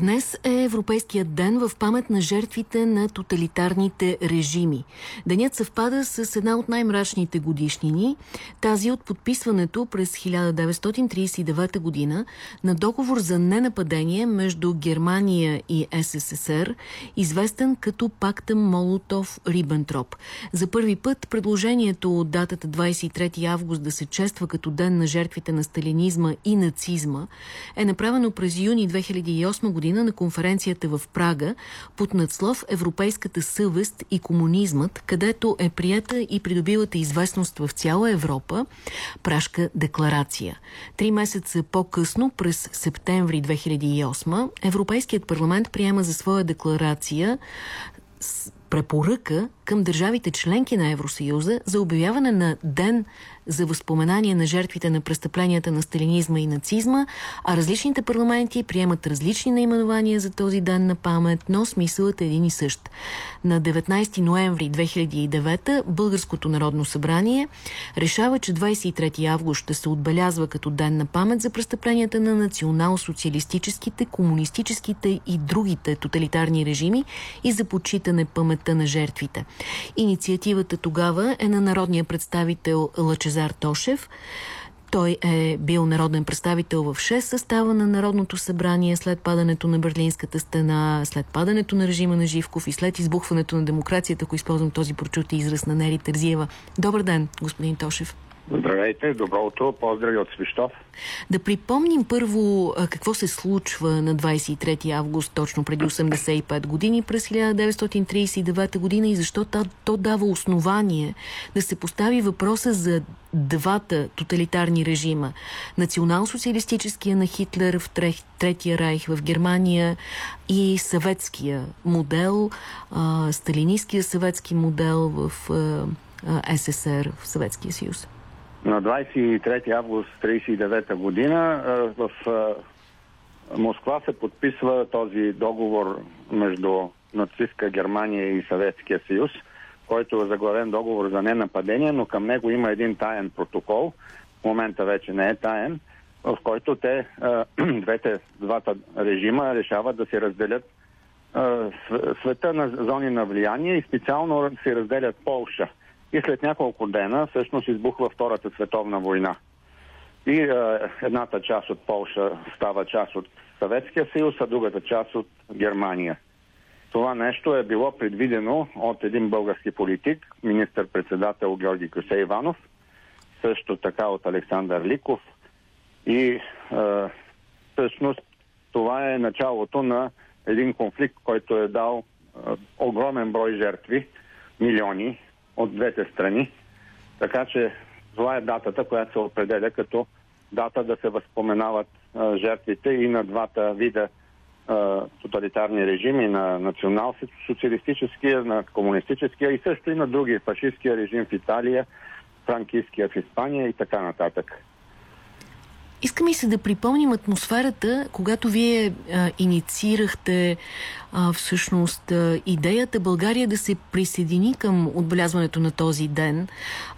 Днес е Европейският ден в памет на жертвите на тоталитарните режими. Денят съвпада с една от най-мрачните годишнини, тази от подписването през 1939 година на договор за ненападение между Германия и СССР, известен като пакта Молотов-Рибентроп. За първи път предложението от датата 23 август да се чества като ден на жертвите на сталинизма и нацизма е направено през юни 2008 година на конференцията в Прага под надслов Европейската съвест и комунизмът, където е прията и придобилата известност в цяла Европа Пражка декларация. Три месеца по-късно, през септември 2008, Европейският парламент приема за своя декларация препоръка към държавите членки на Евросъюза за обявяване на ден за възпоменание на жертвите на престъпленията на сталинизма и нацизма, а различните парламенти приемат различни наименования за този ден на памет, но смисълът е един и същ. На 19 ноември 2009 Българското народно събрание решава, че 23 август ще се отбелязва като ден на памет за престъпленията на национал-социалистическите, комунистическите и другите тоталитарни режими и за почитане паметта на жертвите. Инициативата тогава е на народния представител Лъчезар Тошев. Той е бил народен представител в 6 състава на Народното събрание след падането на Берлинската стена, след падането на режима на Живков и след избухването на демокрацията, ако използвам този прочут израз на Нери Терзиева. Добър ден, господин Тошев. Здравейте, добро утро, поздрави от Свищов. Да припомним първо какво се случва на 23 август, точно преди 85 години, през 1939 година и защо то дава основание да се постави въпроса за двата тоталитарни режима. Национал-социалистическия на Хитлер в Третия райх в Германия и съветския модел, сталинистския съветски модел в СССР, в Съветския съюз. На 23 август 1939 година в Москва се подписва този договор между нацистска Германия и Съветския съюз, който е заглавен договор за ненападение, но към него има един таен протокол, в момента вече не е таен, в който те, двете, двата режима решават да се разделят света на зони на влияние и специално се разделят Полша – и след няколко дена всъщност избухва Втората световна война. И е, едната част от Полша става част от Съветския съюз, а другата част от Германия. Това нещо е било предвидено от един български политик, министър-председател Георги Кюсе Иванов, също така от Александър Ликов. И е, всъщност това е началото на един конфликт, който е дал е, огромен брой жертви, милиони, от двете страни. Така че това е датата, която се определя като дата да се възпоменават а, жертвите и на двата вида а, тоталитарни режими, на национал-социалистическия, на комунистическия и също и на други, фашистския режим в Италия, франкийския в Испания и така нататък. Искам и се да припомним атмосферата, когато вие а, инициирахте а, всъщност а, идеята България да се присъедини към отбелязването на този ден.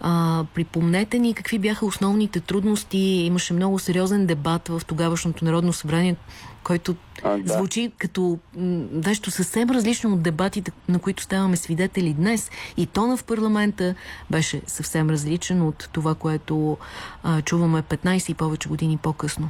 А, припомнете ни какви бяха основните трудности. Имаше много сериозен дебат в тогавашното Народно събрание, който а, да. звучи като нещо съвсем различно от дебатите, на които ставаме свидетели днес. И тона в парламента беше съвсем различен от това, което а, чуваме 15 и повече години по-късно.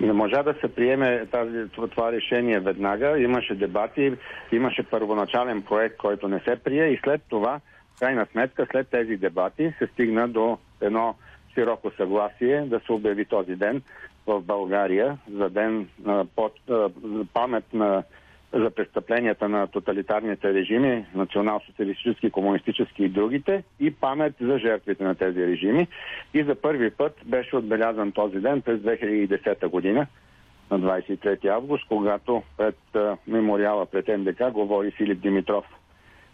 Не можа да се приеме тази, това решение веднага. Имаше дебати, имаше първоначален проект, който не се прие и след това, крайна сметка, след тези дебати се стигна до едно широко съгласие да се обяви този ден в България за ден а, под а, памет на за престъпленията на тоталитарните режими, национал-социалистически, комунистически и другите, и памет за жертвите на тези режими. И за първи път беше отбелязан този ден през 2010 година, на 23 август, когато пред а, мемориала пред НДК говори Филип Димитров.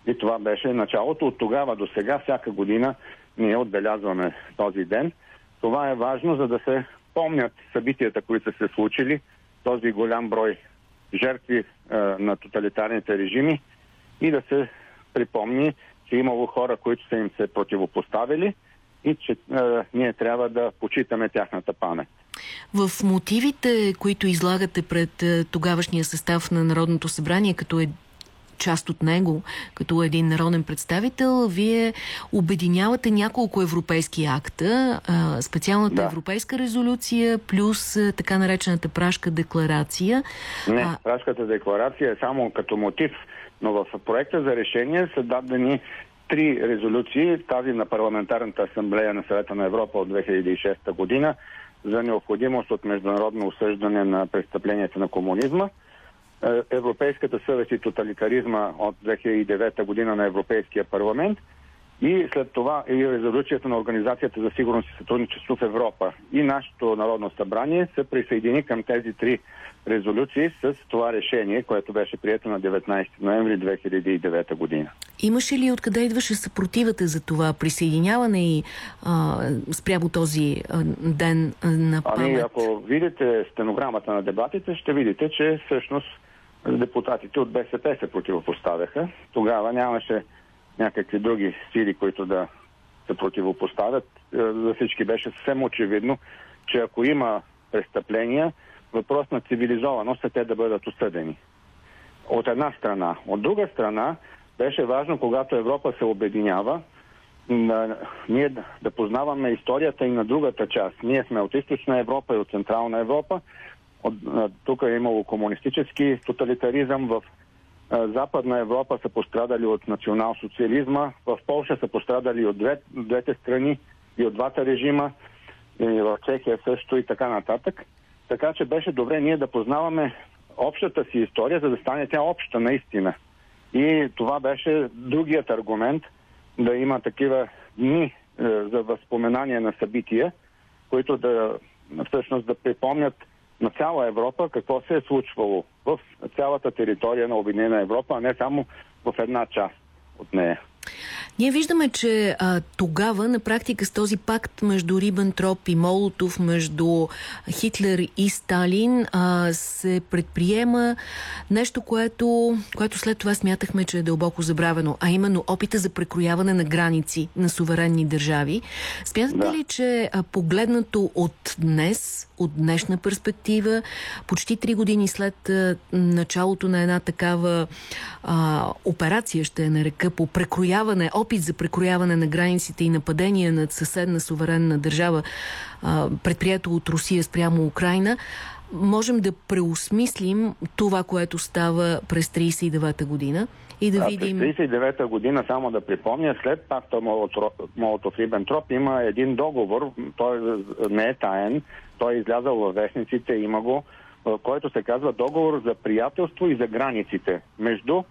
И това беше началото. От тогава до сега, всяка година, ние отбелязваме този ден. Това е важно, за да се помнят събитията, които са се случили, този голям брой жертви а, на тоталитарните режими и да се припомни, че е имало хора, които са им се противопоставили и че а, ние трябва да почитаме тяхната памет. В мотивите, които излагате пред тогавашния състав на Народното събрание, като е част от него, като един народен представител, вие обединявате няколко европейски акта, специалната да. европейска резолюция, плюс така наречената прашка декларация. Не, а... прашката декларация е само като мотив, но в проекта за решение са дадени три резолюции, тази на Парламентарната асамблея на съвета на Европа от 2006 година за необходимост от международно осъждане на престъпленията на комунизма, Европейската съвест и тоталитаризма от 2009 година на Европейския парламент и след това и резолюцията на Организацията за сигурност и сътрудничество в Европа. И нашето Народно събрание се присъедини към тези три резолюции с това решение, което беше прието на 19 ноември 2009 година. Имаше ли откъде идваше съпротивата за това присъединяване и а, спрямо този а, ден на памет? Ами, ако видите стенограмата на дебатите, ще видите, че всъщност депутатите от БСП се противопоставяха. Тогава нямаше някакви други сили, които да се противопоставят. Е, за всички беше съвсем очевидно, че ако има престъпления, въпрос на цивилизованост е те да бъдат осъдени. От една страна. От друга страна, беше важно, когато Европа се обединява, ние да познаваме историята и на другата част. Ние сме от източна Европа и от централна Европа. Тук е имало комунистически тоталитаризъм. В Западна Европа са пострадали от национал-социализма. В Польша са пострадали от две, двете страни и от двата режима. И в Чехия също и така нататък. Така че беше добре ние да познаваме общата си история, за да стане тя обща наистина. И това беше другият аргумент да има такива дни е, за възпоменание на събития, които да всъщност да припомнят на цяла Европа какво се е случвало в цялата територия на Обединена Европа, а не само в една част от нея. Ние виждаме, че а, тогава на практика с този пакт между Рибентроп и Молотов, между Хитлер и Сталин а, се предприема нещо, което, което след това смятахме, че е дълбоко забравено, а именно опита за прекрояване на граници на суверенни държави. Смятате да. ли, че а, погледнато от днес, от днешна перспектива, почти три години след а, началото на една такава а, операция, ще я нарека, по прекрояване, опит за прекрояване на границите и нападения над съседна суверенна държава, предприето от Русия спрямо Украина, можем да преосмислим това, което става през 39-та година и да, видим... През 39-та година, само да припомня, след пакта Молотов-Рибентроп има един договор, той не е таен, той е излязъл във вестниците, има го, който се казва договор за приятелство и за границите между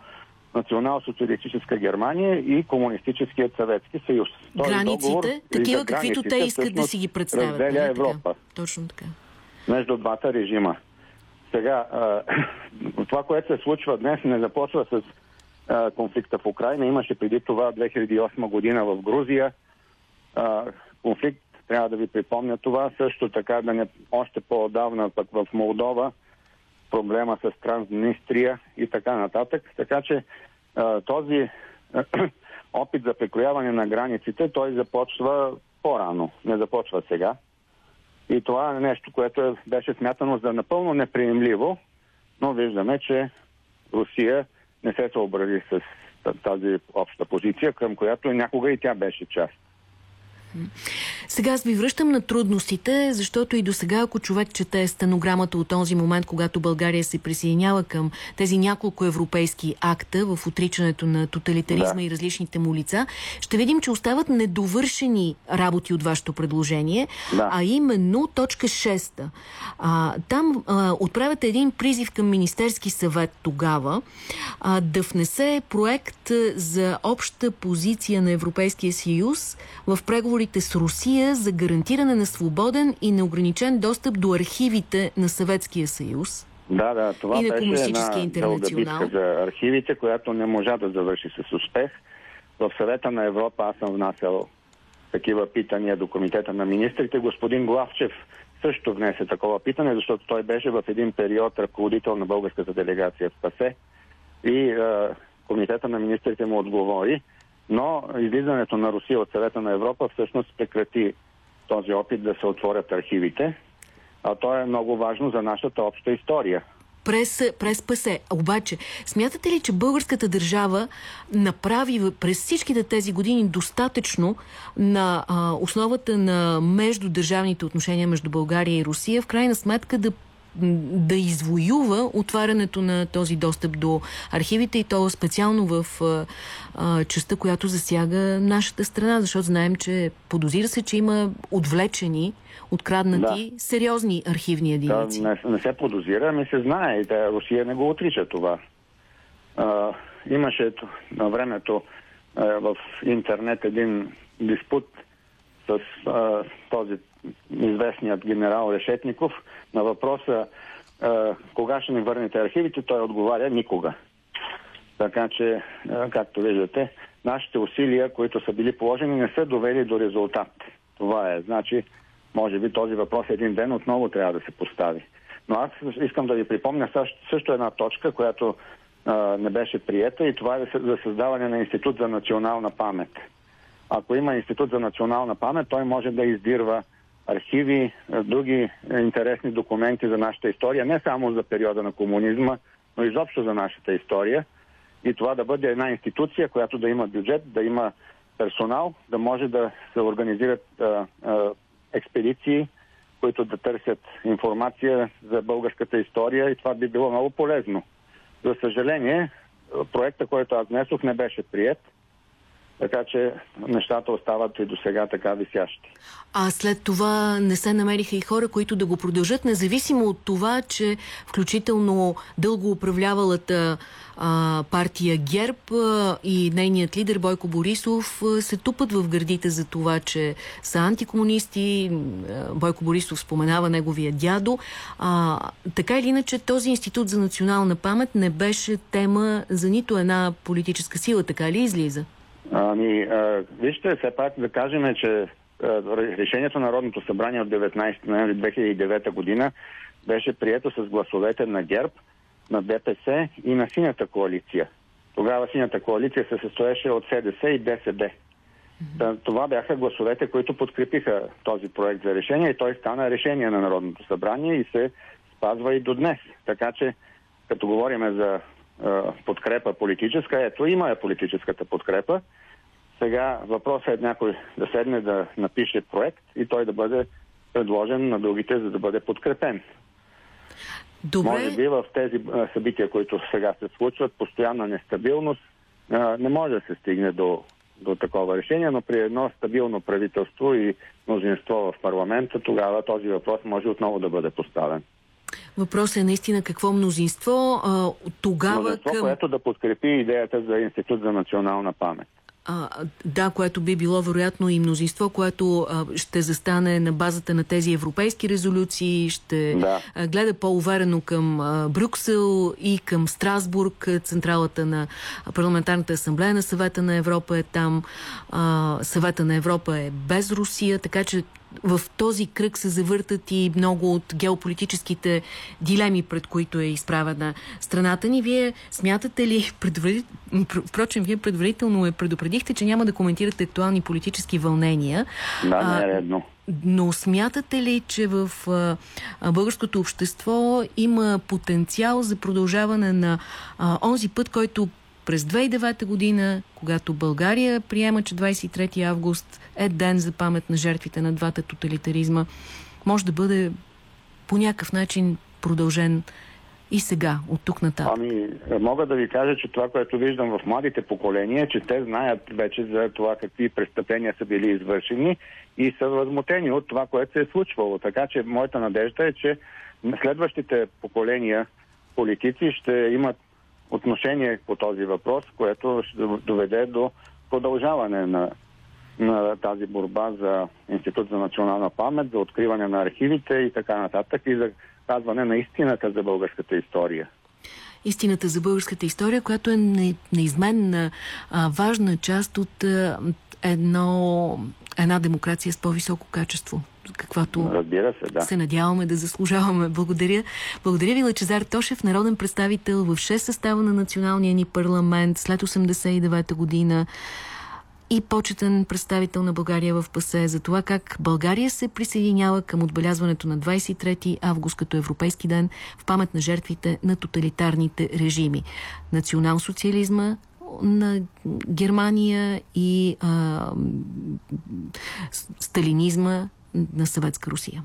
национал-социалистическа Германия и Комунистическият съветски съюз. Този границите, такива каквито те искат да си ги представят. Разделя нали Европа. Така? Точно така. Между двата режима. Сега, а, това, което се случва днес, не започва с а, конфликта в Украина. Имаше преди това 2008 година в Грузия. А, конфликт, трябва да ви припомня това. Също така, да не още по-давна пък в Молдова проблема с Транснистрия и така нататък. Така че този опит за прекрояване на границите, той започва по-рано, не започва сега. И това е нещо, което беше смятано за напълно неприемливо, но виждаме, че Русия не се съобрази с тази обща позиция, към която някога и тя беше част. Сега аз ви връщам на трудностите, защото и до сега, ако човек чете стенограмата от този момент, когато България се присъединява към тези няколко европейски акта в отричането на тоталитаризма да. и различните му лица, ще видим, че остават недовършени работи от вашето предложение, да. а именно точка 6. А, там а, отправяте един призив към Министерски съвет тогава а, да внесе проект за обща позиция на Европейския съюз в преговорите преговорите с Русия за гарантиране на свободен и неограничен достъп до архивите на Съветския съюз. Да, да, това и беше една дълга битка за архивите, която не можа да завърши с успех. В съвета на Европа аз съм внасял такива питания до комитета на министрите. Господин Главчев също внесе такова питане, защото той беше в един период ръководител на българската делегация в ПАСЕ и е, комитета на министрите му отговори. Но излизането на Русия от съвета на Европа всъщност прекрати този опит да се отворят архивите. а то е много важно за нашата обща история през, през ПАСЕ. Обаче, смятате ли, че българската държава направи през всичките тези години достатъчно на а, основата на междудържавните отношения между България и Русия, в крайна сметка да да извоюва отварянето на този достъп до архивите и то специално в а, частта, която засяга нашата страна, защото знаем, че подозира се, че има отвлечени, откраднати да. сериозни архивни единици. Да, не, не се подозира, ами се знае. Да, Русия не го отрича това. А, имаше на времето а, в интернет един диспут с а, този известният генерал Решетников на въпроса а, кога ще ни върнете архивите, той отговаря никога. Така че, а, както виждате, нашите усилия, които са били положени, не са довели до резултат. Това е. Значи, може би този въпрос един ден отново трябва да се постави. Но аз искам да ви припомня също, една точка, която а, не беше приета и това е за създаване на Институт за национална памет. Ако има Институт за национална памет, той може да издирва архиви, други интересни документи за нашата история, не само за периода на комунизма, но изобщо за нашата история. И това да бъде една институция, която да има бюджет, да има персонал, да може да се организират а, а, експедиции, които да търсят информация за българската история и това би било много полезно. За съжаление, проекта, който аз внесох, не беше прият – така че нещата остават и до сега така висящи. А след това не се намериха и хора, които да го продължат, независимо от това, че включително дълго управлявалата а, партия ГЕРБ а, и нейният лидер Бойко Борисов а, се тупат в гърдите за това, че са антикомунисти. Бойко Борисов споменава неговия дядо. А, така или иначе, този институт за национална памет не беше тема за нито една политическа сила, така ли излиза? Ами, а, вижте, все пак да кажем, че решението на Народното събрание от 19 ноември 2009 година беше прието с гласовете на ГЕРБ, на ДПС и на Синята коалиция. Тогава Синята коалиция се състоеше от СДС и ДСБ. Това бяха гласовете, които подкрепиха този проект за решение и той стана решение на Народното събрание и се спазва и до днес. Така че, като говорим за подкрепа политическа. Ето, има е политическата подкрепа. Сега въпросът е някой да седне да напише проект и той да бъде предложен на другите, за да бъде подкрепен. Добре. Може би в тези събития, които сега се случват, постоянна нестабилност, не може да се стигне до, до такова решение, но при едно стабилно правителство и мнозинство в парламента, тогава този въпрос може отново да бъде поставен. Въпросът е наистина какво мнозинство а, тогава мнозинство, към... което да подкрепи идеята за Институт за национална памет. А, да, което би било вероятно и мнозинство, което а, ще застане на базата на тези европейски резолюции, ще да. а, гледа по-уверено към а, Брюксел и към Страсбург, централата на парламентарната асамблея на съвета на Европа е там, а, съвета на Европа е без Русия, така че в този кръг се завъртат и много от геополитическите дилеми, пред които е изправена страната ни. Вие смятате ли, предварително, впрочем, вие предварително е предупредихте, че няма да коментирате актуални политически вълнения. Да, не е редно. Но смятате ли, че в а, българското общество има потенциал за продължаване на а, онзи път, който през 2009 година, когато България приема, че 23 август е ден за памет на жертвите на двата тоталитаризма, може да бъде по някакъв начин продължен и сега, от тук нататък? Ами, мога да ви кажа, че това, което виждам в младите поколения, че те знаят вече за това какви престъпления са били извършени и са възмутени от това, което се е случвало. Така че моята надежда е, че следващите поколения политици ще имат отношение по този въпрос, което ще доведе до продължаване на, на тази борба за Институт за национална памет, за откриване на архивите и така нататък и за казване на истината за българската история истината за българската история, която е неизменна важна част от едно, една демокрация с по-високо качество каквато Разбира се, да. се надяваме да заслужаваме. Благодаря. Благодаря ви, Лачезар Тошев, народен представител в 6 състава на националния ни парламент след 89-та година. И почетен представител на България в ПАСЕ за това как България се присъединява към отбелязването на 23 август като Европейски ден в памет на жертвите на тоталитарните режими. Национал-социализма, на Германия и а, сталинизма на Съветска Русия.